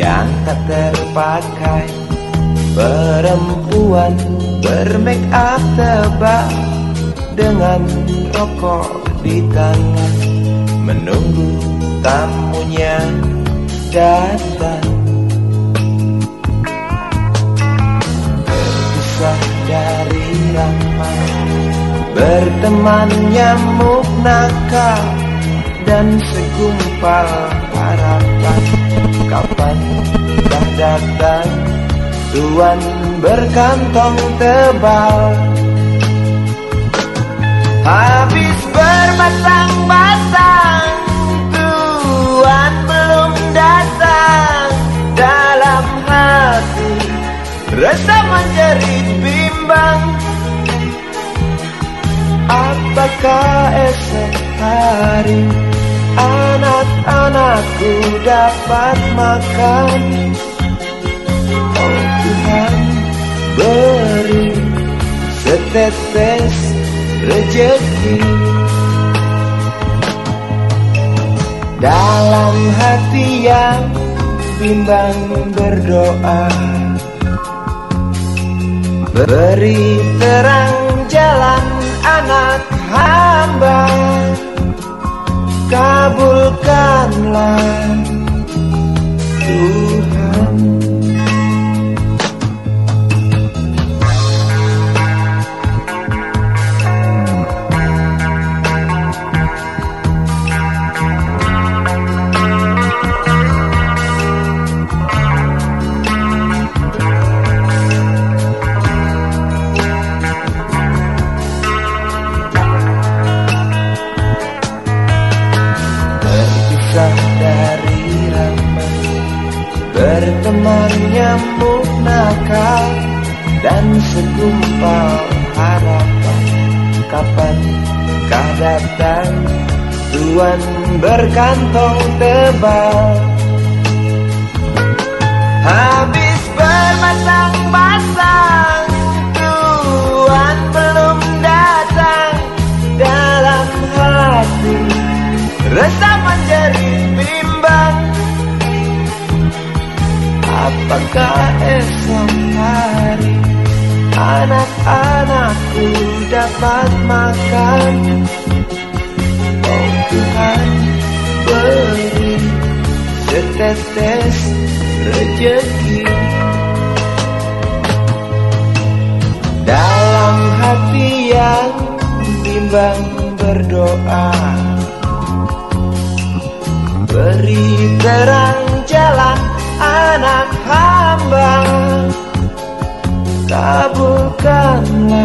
tak terpakai. Perempuan bermake up tebal Dengan rokok di tangan. Menunggu tamunya datang. Terpisah dari ramai Berteman nyamuk nakal Dan segumpal harapan Kapan dah datang? Tuan berkantong tebal. Habis bermasang-masang Tuan belum datang. Dalam hati Rasa menjerit bimbang. Apakah esok hari Anak-anakku dapat makan. Oh Tuhan beri setetes rejeki. Dalam hati yang bimbang berdoa. Beri terang jalan anak hamba Kabulkanlah Berteman nyamuk nakal Dan segumpal harapan. Kapan kah datang? Tuan berkantong tebal Apakah esok hari Anak-anakku dapat makan? Oh Tuhan beri setetes rejeki. Dalam hati yang bimbang berdoa Beri terang time